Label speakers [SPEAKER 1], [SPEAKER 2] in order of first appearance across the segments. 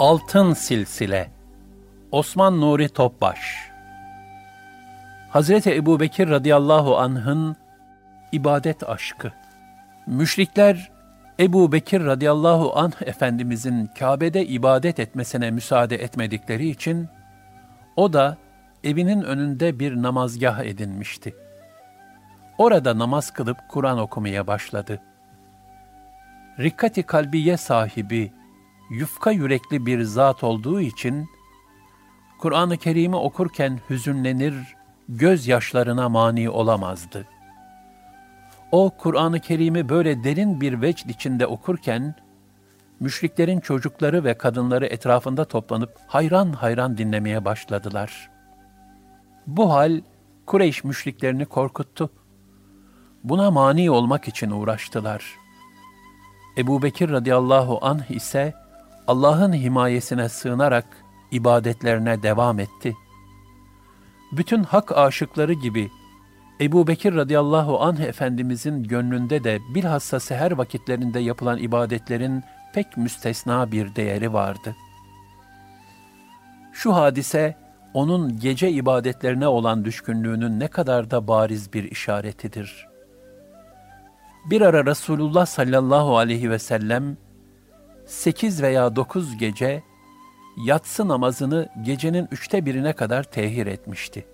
[SPEAKER 1] Altın Silsile Osman Nuri Topbaş Hazreti Ebu Bekir radıyallahu anh'ın ibadet aşkı. Müşrikler Ebu Bekir radıyallahu anh Efendimizin Kabe'de ibadet etmesine müsaade etmedikleri için o da evinin önünde bir namazgah edinmişti. Orada namaz kılıp Kur'an okumaya başladı. Rikkati kalbiye sahibi, yufka yürekli bir zat olduğu için, Kur'an-ı Kerim'i okurken hüzünlenir, gözyaşlarına mani olamazdı. O, Kur'an-ı Kerim'i böyle derin bir vecd içinde okurken, müşriklerin çocukları ve kadınları etrafında toplanıp hayran hayran dinlemeye başladılar. Bu hal, Kureyş müşriklerini korkuttu. Buna mani olmak için uğraştılar. Ebu Bekir radıyallahu anh ise, Allah'ın himayesine sığınarak ibadetlerine devam etti. Bütün hak aşıkları gibi Ebu Bekir radıyallahu anh Efendimizin gönlünde de bilhassa seher vakitlerinde yapılan ibadetlerin pek müstesna bir değeri vardı. Şu hadise, onun gece ibadetlerine olan düşkünlüğünün ne kadar da bariz bir işaretidir. Bir ara Resulullah sallallahu aleyhi ve sellem, sekiz veya dokuz gece yatsı namazını gecenin üçte birine kadar tehir etmişti.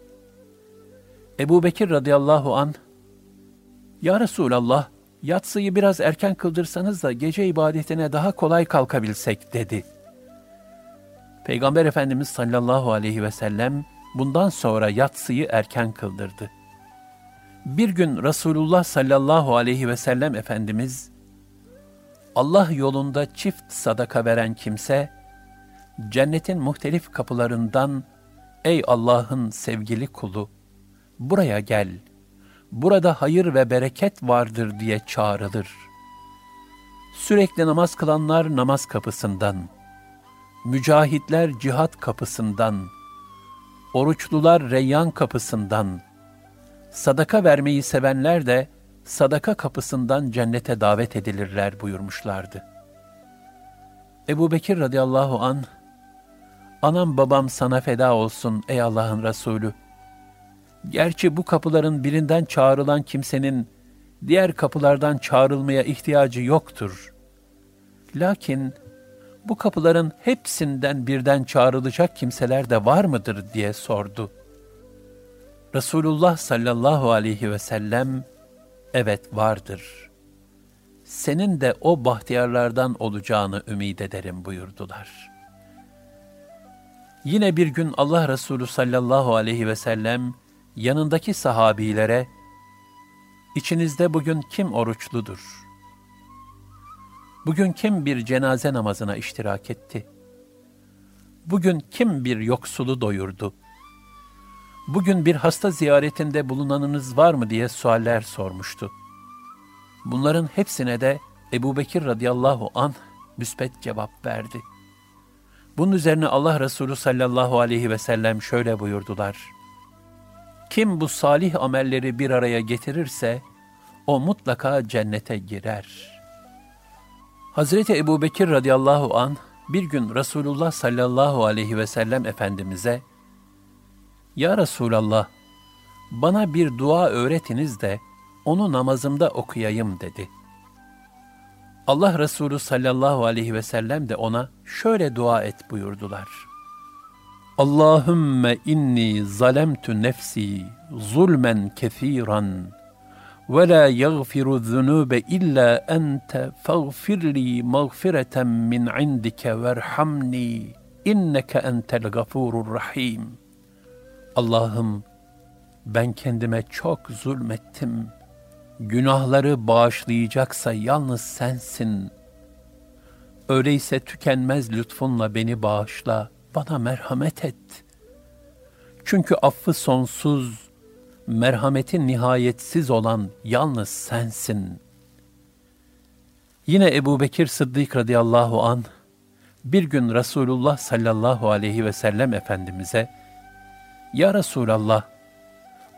[SPEAKER 1] Ebu Bekir radıyallahu an, Ya Resulallah, yatsıyı biraz erken kıldırsanız da gece ibadetine daha kolay kalkabilsek dedi. Peygamber Efendimiz sallallahu aleyhi ve sellem bundan sonra yatsıyı erken kıldırdı. Bir gün Resulullah sallallahu aleyhi ve sellem Efendimiz, Allah yolunda çift sadaka veren kimse, cennetin muhtelif kapılarından, ey Allah'ın sevgili kulu, buraya gel, burada hayır ve bereket vardır diye çağrılır. Sürekli namaz kılanlar namaz kapısından, mücahitler cihat kapısından, oruçlular reyyan kapısından, sadaka vermeyi sevenler de sadaka kapısından cennete davet edilirler buyurmuşlardı. Ebu Bekir radıyallahu an, anam babam sana feda olsun ey Allah'ın Resulü. Gerçi bu kapıların birinden çağrılan kimsenin diğer kapılardan çağrılmaya ihtiyacı yoktur. Lakin bu kapıların hepsinden birden çağrılacak kimseler de var mıdır diye sordu. Resulullah sallallahu aleyhi ve sellem, evet vardır. Senin de o bahtiyarlardan olacağını ümid ederim buyurdular. Yine bir gün Allah Resulü sallallahu aleyhi ve sellem yanındaki sahabilere, İçinizde bugün kim oruçludur? Bugün kim bir cenaze namazına iştirak etti? Bugün kim bir yoksulu doyurdu?'' Bugün bir hasta ziyaretinde bulunanınız var mı diye sualler sormuştu. Bunların hepsine de Ebu Bekir radıyallahu anh müspet cevap verdi. Bunun üzerine Allah Resulü sallallahu aleyhi ve sellem şöyle buyurdular. Kim bu salih amelleri bir araya getirirse, o mutlaka cennete girer. Hazreti Ebu Bekir radıyallahu anh bir gün Resulullah sallallahu aleyhi ve sellem Efendimiz'e, ya Resulallah, bana bir dua öğretiniz de onu namazımda okuyayım dedi. Allah Resulü sallallahu aleyhi ve sellem de ona şöyle dua et buyurdular. Allahümme inni zalemtu nefsi zulmen kethiran ve la yaghfiru zunube illa ente faghfirli mağfireten min indike verhamni inneke entel gafurur rahim.'' Allah'ım ben kendime çok zulmettim. Günahları bağışlayacaksa yalnız sensin. Öyleyse tükenmez lütfunla beni bağışla, bana merhamet et. Çünkü affı sonsuz, merhameti nihayetsiz olan yalnız sensin. Yine Ebu Bekir Sıddık radıyallahu an bir gün Resulullah sallallahu aleyhi ve sellem Efendimiz'e ya Resulallah,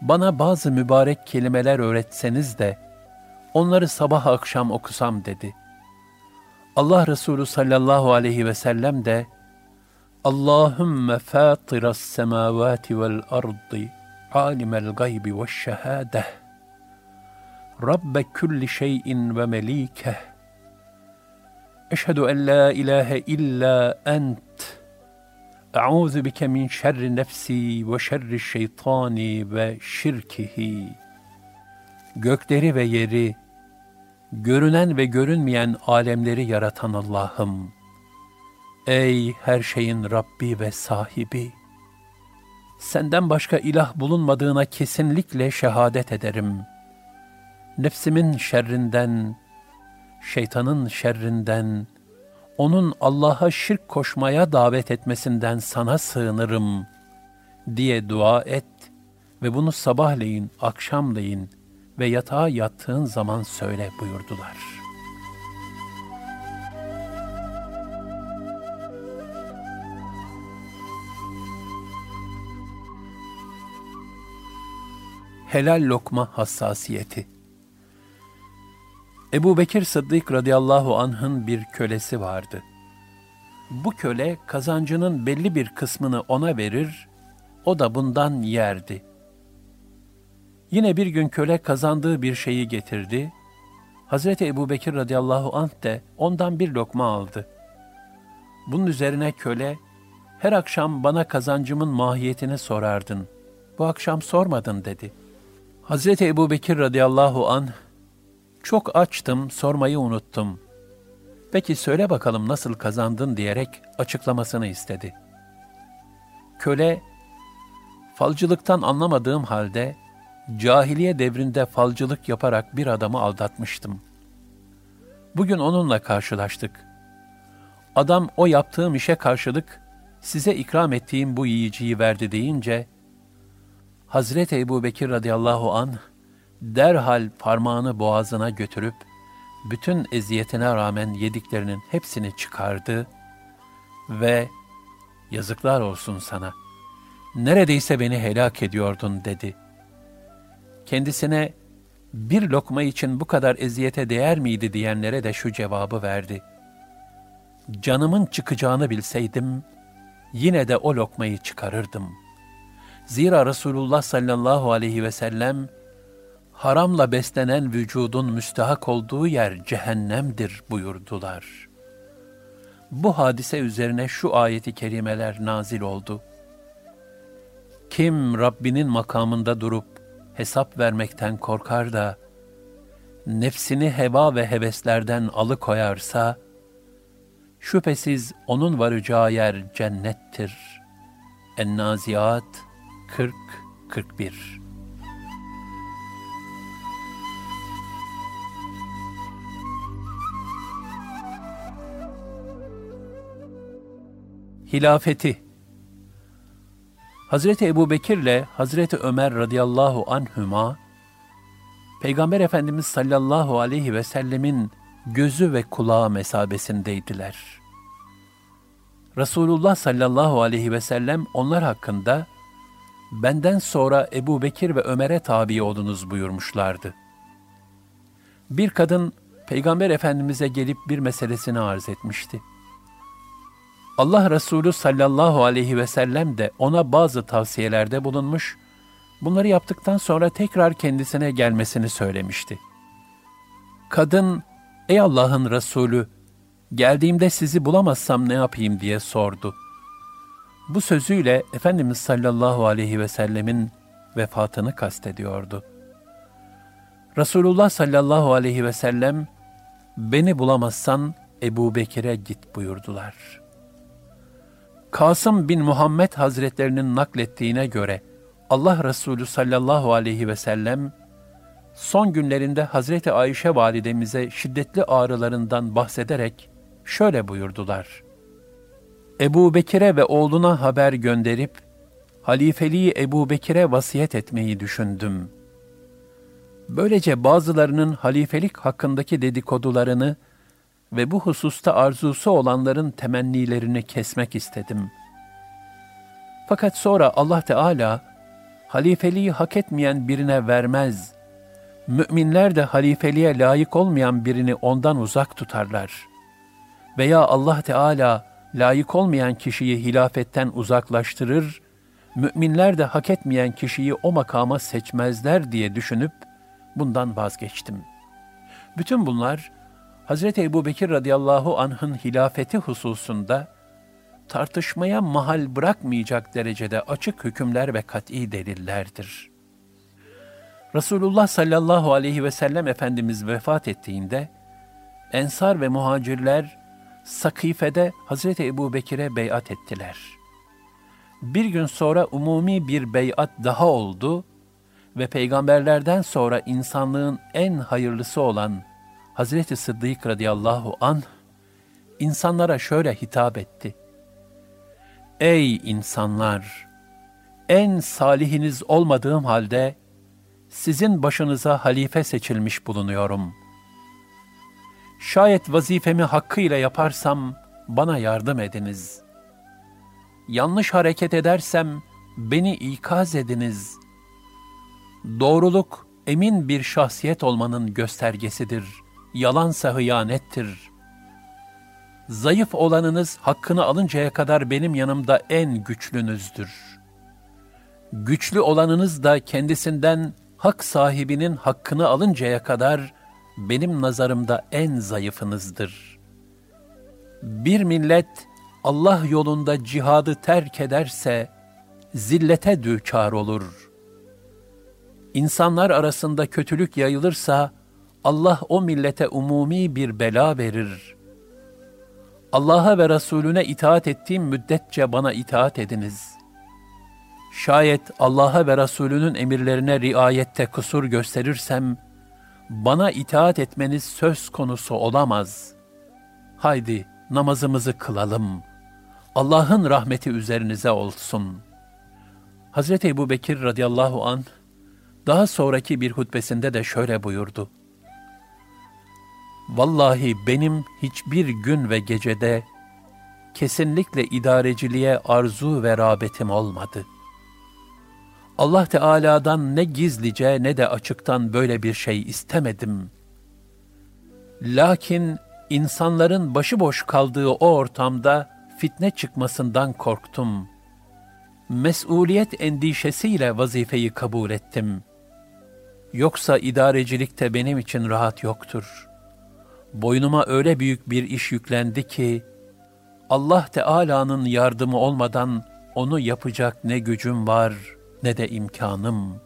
[SPEAKER 1] bana bazı mübarek kelimeler öğretseniz de onları sabah akşam okusam dedi. Allah Resulü sallallahu aleyhi ve sellem de Allahümme fâtiras semâvâti vel ardı, âlimel gaybi ve şehâdeh, Rabbe kulli şeyin ve melikeh, Eşhedü en la ilahe illa ent, Eûzu bike min şerri nefsi ve şerri şeytani ve şirkihi. Gökleri ve yeri, görünen ve görünmeyen alemleri yaratan Allah'ım, ey her şeyin Rabbi ve sahibi, senden başka ilah bulunmadığına kesinlikle şehadet ederim. Nefsimin şerrinden, şeytanın şerrinden, onun Allah'a şirk koşmaya davet etmesinden sana sığınırım diye dua et ve bunu sabahleyin, akşamleyin ve yatağa yattığın zaman söyle buyurdular. Helal lokma hassasiyeti Ebu Bekir Sıddık radıyallahu anh'ın bir kölesi vardı. Bu köle kazancının belli bir kısmını ona verir, o da bundan yerdi. Yine bir gün köle kazandığı bir şeyi getirdi. Hazreti Ebu Bekir radıyallahu anh de ondan bir lokma aldı. Bunun üzerine köle, her akşam bana kazancımın mahiyetini sorardın. Bu akşam sormadın dedi. Hazreti Ebu Bekir radıyallahu anh, çok açtım, sormayı unuttum. Peki söyle bakalım nasıl kazandın diyerek açıklamasını istedi. Köle, falcılıktan anlamadığım halde, cahiliye devrinde falcılık yaparak bir adamı aldatmıştım. Bugün onunla karşılaştık. Adam o yaptığım işe karşılık, size ikram ettiğim bu yiyiciyi verdi deyince, Hazreti Ebu Bekir radıyallahu anh, derhal parmağını boğazına götürüp, bütün eziyetine rağmen yediklerinin hepsini çıkardı ve yazıklar olsun sana, neredeyse beni helak ediyordun dedi. Kendisine bir lokma için bu kadar eziyete değer miydi diyenlere de şu cevabı verdi. Canımın çıkacağını bilseydim, yine de o lokmayı çıkarırdım. Zira Resulullah sallallahu aleyhi ve sellem, haramla beslenen vücudun müstahak olduğu yer cehennemdir buyurdular. Bu hadise üzerine şu ayeti kerimeler nazil oldu. Kim Rabbinin makamında durup hesap vermekten korkar da, nefsini heva ve heveslerden alıkoyarsa, şüphesiz onun varacağı yer cennettir. En-Naziat 40-41 Hilafeti Hazreti Ebu Bekir ile Hazreti Ömer radıyallahu anhüma, Peygamber Efendimiz sallallahu aleyhi ve sellemin gözü ve kulağı mesabesindeydiler. Resulullah sallallahu aleyhi ve sellem onlar hakkında, benden sonra Ebu Bekir ve Ömer'e tabi olunuz buyurmuşlardı. Bir kadın, Peygamber Efendimiz'e gelip bir meselesini arz etmişti. Allah Resulü sallallahu aleyhi ve sellem de ona bazı tavsiyelerde bulunmuş, bunları yaptıktan sonra tekrar kendisine gelmesini söylemişti. Kadın, ey Allah'ın Resulü, geldiğimde sizi bulamazsam ne yapayım diye sordu. Bu sözüyle Efendimiz sallallahu aleyhi ve sellemin vefatını kastediyordu. Resulullah sallallahu aleyhi ve sellem, beni bulamazsan Ebu Bekir'e git buyurdular.'' Kasım bin Muhammed Hazretlerinin naklettiğine göre Allah Resulü sallallahu aleyhi ve sellem son günlerinde Hazreti Ayşe validemize şiddetli ağrılarından bahsederek şöyle buyurdular. Ebu Bekir'e ve oğluna haber gönderip halifeliği Ebu Bekir'e vasiyet etmeyi düşündüm. Böylece bazılarının halifelik hakkındaki dedikodularını ve bu hususta arzusu olanların temennilerini kesmek istedim. Fakat sonra Allah Teala halifeliği hak etmeyen birine vermez. Müminler de halifeliğe layık olmayan birini ondan uzak tutarlar. Veya Allah Teala layık olmayan kişiyi hilafetten uzaklaştırır, müminler de hak etmeyen kişiyi o makama seçmezler diye düşünüp bundan vazgeçtim. Bütün bunlar Hazreti Ebu Bekir radıyallahu anh'ın hilafeti hususunda tartışmaya mahal bırakmayacak derecede açık hükümler ve kat'i delillerdir. Resulullah sallallahu aleyhi ve sellem Efendimiz vefat ettiğinde, Ensar ve muhacirler Sakife'de Hazreti Ebu Bekir'e beyat ettiler. Bir gün sonra umumi bir beyat daha oldu ve peygamberlerden sonra insanlığın en hayırlısı olan Hazreti Sıddık radıyallahu anh, insanlara şöyle hitap etti. Ey insanlar! En salihiniz olmadığım halde, sizin başınıza halife seçilmiş bulunuyorum. Şayet vazifemi hakkıyla yaparsam, bana yardım ediniz. Yanlış hareket edersem, beni ikaz ediniz. Doğruluk, emin bir şahsiyet olmanın göstergesidir.'' Yalansa hıyanettir. Zayıf olanınız hakkını alıncaya kadar benim yanımda en güçlünüzdür. Güçlü olanınız da kendisinden hak sahibinin hakkını alıncaya kadar benim nazarımda en zayıfınızdır. Bir millet Allah yolunda cihadı terk ederse zillete düçar olur. İnsanlar arasında kötülük yayılırsa Allah o millete umumi bir bela verir. Allah'a ve Resulüne itaat ettiğim müddetçe bana itaat ediniz. Şayet Allah'a ve Resulünün emirlerine riayette kusur gösterirsem, bana itaat etmeniz söz konusu olamaz. Haydi namazımızı kılalım. Allah'ın rahmeti üzerinize olsun. Hazreti Ebu Bekir radıyallahu an daha sonraki bir hutbesinde de şöyle buyurdu. Vallahi benim hiçbir gün ve gecede kesinlikle idareciliğe arzu ve rağbetim olmadı. Allah Teala'dan ne gizlice ne de açıktan böyle bir şey istemedim. Lakin insanların başıboş kaldığı o ortamda fitne çıkmasından korktum. Mesuliyet endişesiyle vazifeyi kabul ettim. Yoksa idarecilikte benim için rahat yoktur.'' Boynuma öyle büyük bir iş yüklendi ki, Allah Teala'nın yardımı olmadan onu yapacak ne gücüm var ne de imkanım.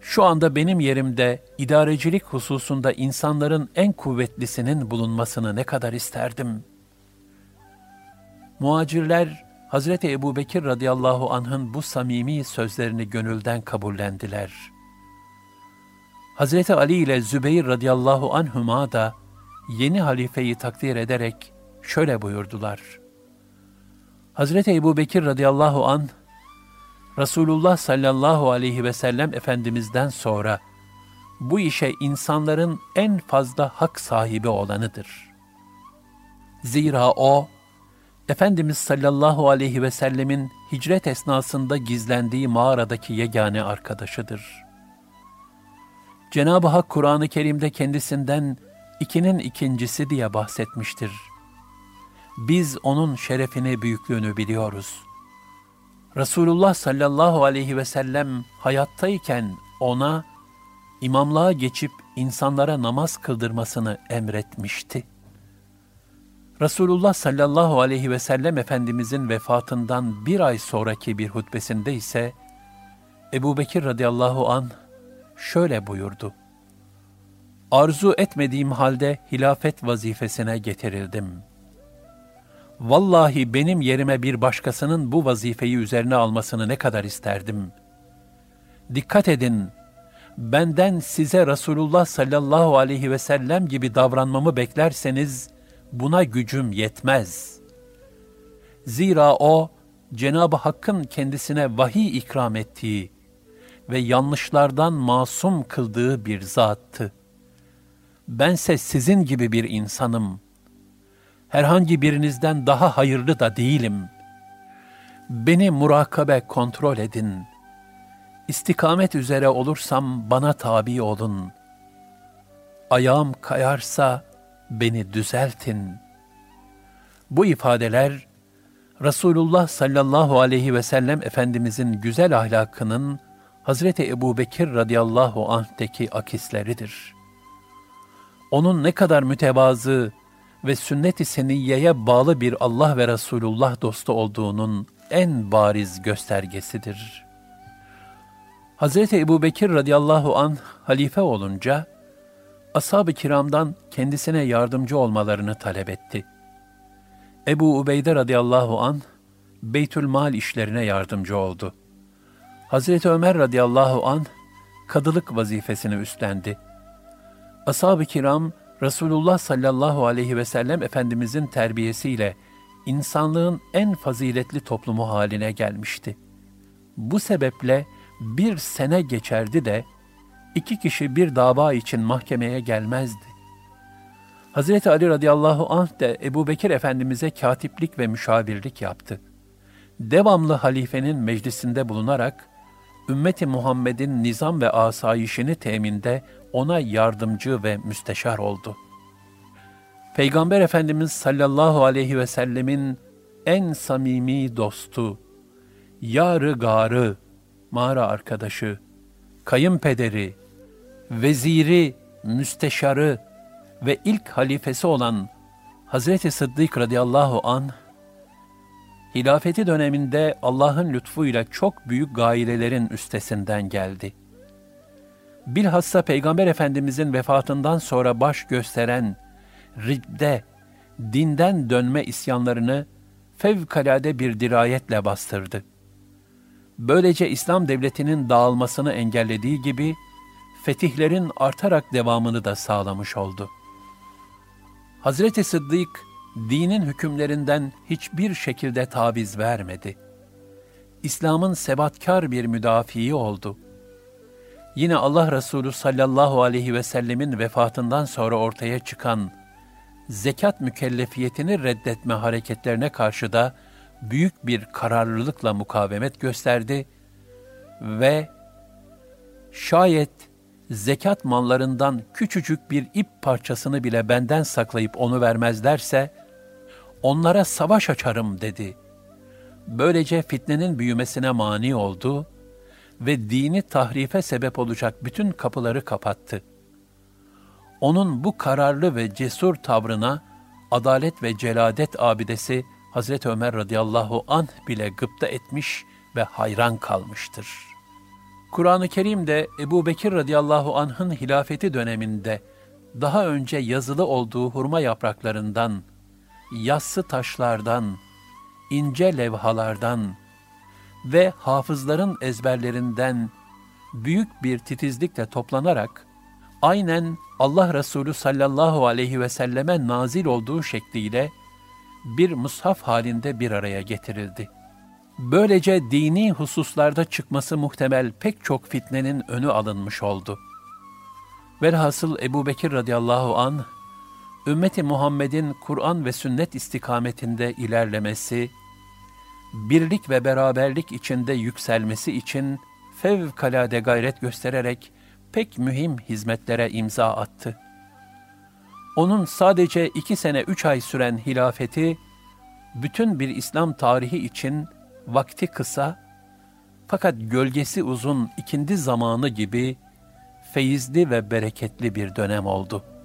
[SPEAKER 1] Şu anda benim yerimde idarecilik hususunda insanların en kuvvetlisinin bulunmasını ne kadar isterdim. Muacirler, Hazreti Ebu Bekir radıyallahu anh'ın bu samimi sözlerini gönülden kabullendiler.'' Hazreti Ali ile Zübeyir radıyallahu anhuma da yeni halifeyi takdir ederek şöyle buyurdular. Hazreti Ebu Bekir radıyallahu an Resulullah sallallahu aleyhi ve sellem Efendimiz'den sonra bu işe insanların en fazla hak sahibi olanıdır. Zira o, Efendimiz sallallahu aleyhi ve sellemin hicret esnasında gizlendiği mağaradaki yegane arkadaşıdır.'' Cenab-ı Hak Kur'an-ı Kerim'de kendisinden ikinin ikincisi diye bahsetmiştir. Biz onun şerefini, büyüklüğünü biliyoruz. Resulullah sallallahu aleyhi ve sellem hayattayken ona imamlığa geçip insanlara namaz kıldırmasını emretmişti. Resulullah sallallahu aleyhi ve sellem Efendimizin vefatından bir ay sonraki bir hutbesinde ise Ebu Bekir radıyallahu anh şöyle buyurdu. Arzu etmediğim halde hilafet vazifesine getirildim. Vallahi benim yerime bir başkasının bu vazifeyi üzerine almasını ne kadar isterdim. Dikkat edin, benden size Resulullah sallallahu aleyhi ve sellem gibi davranmamı beklerseniz, buna gücüm yetmez. Zira o, Cenab-ı Hakk'ın kendisine vahiy ikram ettiği, ve yanlışlardan masum kıldığı bir zattı. Bense sizin gibi bir insanım. Herhangi birinizden daha hayırlı da değilim. Beni murakabe kontrol edin. İstikamet üzere olursam bana tabi olun. Ayağım kayarsa beni düzeltin. Bu ifadeler Resulullah sallallahu aleyhi ve sellem Efendimizin güzel ahlakının Hazreti Ebu Bekir radıyallahu anh'teki akisleridir. Onun ne kadar mütevazı ve sünnet-i seniyyeye bağlı bir Allah ve Resulullah dostu olduğunun en bariz göstergesidir. Hazreti Ebu Bekir radıyallahu anh halife olunca, ashab-ı kiramdan kendisine yardımcı olmalarını talep etti. Ebu Ubeyde radıyallahu an Beytül Mal işlerine yardımcı oldu. Hazreti Ömer radıyallahu an kadılık vazifesini üstlendi. Ashab-ı kiram Resulullah sallallahu aleyhi ve sellem Efendimizin terbiyesiyle insanlığın en faziletli toplumu haline gelmişti. Bu sebeple bir sene geçerdi de iki kişi bir dava için mahkemeye gelmezdi. Hazreti Ali radıyallahu anh de Ebu Bekir Efendimiz'e katiplik ve müşavirlik yaptı. Devamlı halifenin meclisinde bulunarak, ümmeti Muhammed'in nizam ve asayişini teminde ona yardımcı ve müsteşar oldu. Peygamber Efendimiz sallallahu aleyhi ve sellemin en samimi dostu, yarı garı, mağara arkadaşı, kayınpederi, veziri, müsteşarı ve ilk halifesi olan Hazreti Sıddık radıyallahu an hilafeti döneminde Allah'ın lütfuyla çok büyük gailelerin üstesinden geldi. Bilhassa Peygamber Efendimizin vefatından sonra baş gösteren ridde, dinden dönme isyanlarını fevkalade bir dirayetle bastırdı. Böylece İslam devletinin dağılmasını engellediği gibi, fetihlerin artarak devamını da sağlamış oldu. Hazreti Sıddık, dinin hükümlerinden hiçbir şekilde taviz vermedi. İslam'ın sebatkar bir müdafii oldu. Yine Allah Resulü sallallahu aleyhi ve sellemin vefatından sonra ortaya çıkan zekat mükellefiyetini reddetme hareketlerine karşı da büyük bir kararlılıkla mukavemet gösterdi ve şayet zekat mallarından küçücük bir ip parçasını bile benden saklayıp onu vermezlerse, onlara savaş açarım dedi. Böylece fitnenin büyümesine mani oldu ve dini tahrife sebep olacak bütün kapıları kapattı. Onun bu kararlı ve cesur tavrına adalet ve celadet abidesi Hazreti Ömer radıyallahu anh bile gıpta etmiş ve hayran kalmıştır.'' Kur'an-ı Kerim'de Ebu Bekir radıyallahu anh'ın hilafeti döneminde daha önce yazılı olduğu hurma yapraklarından, yassı taşlardan, ince levhalardan ve hafızların ezberlerinden büyük bir titizlikle toplanarak aynen Allah Resulü sallallahu aleyhi ve selleme nazil olduğu şekliyle bir mushaf halinde bir araya getirildi.'' Böylece dini hususlarda çıkması muhtemel pek çok fitnenin önü alınmış oldu. Velhasıl Ebu Bekir radıyallahu an ümmeti Muhammed'in Kur'an ve sünnet istikametinde ilerlemesi, birlik ve beraberlik içinde yükselmesi için fevkalade gayret göstererek pek mühim hizmetlere imza attı. Onun sadece iki sene üç ay süren hilafeti, bütün bir İslam tarihi için vakti kısa fakat gölgesi uzun ikindi zamanı gibi feyizli ve bereketli bir dönem oldu.''